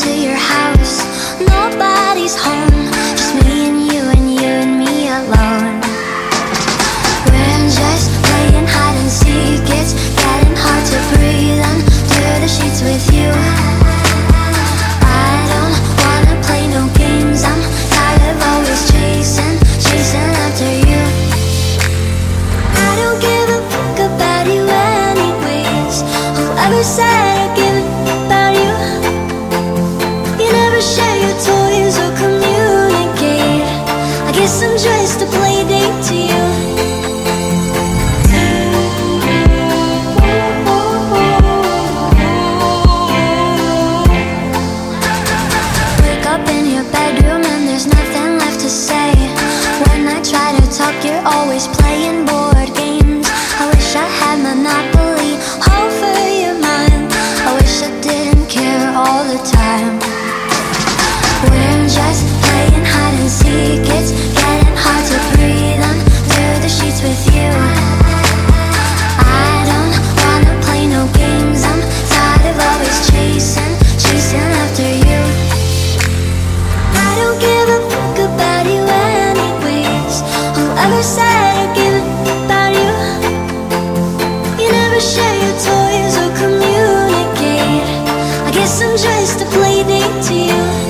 to your house. Nobody's home. Just me and you and you and me alone. We're just playing hide and seek. It's getting hard to breathe Under the sheets with you. I don't wanna play no games. I'm tired of always chasing Chasing after you. I don't give a fuck about you anyways. Whoever said I give I guess I'm just a playdate to you.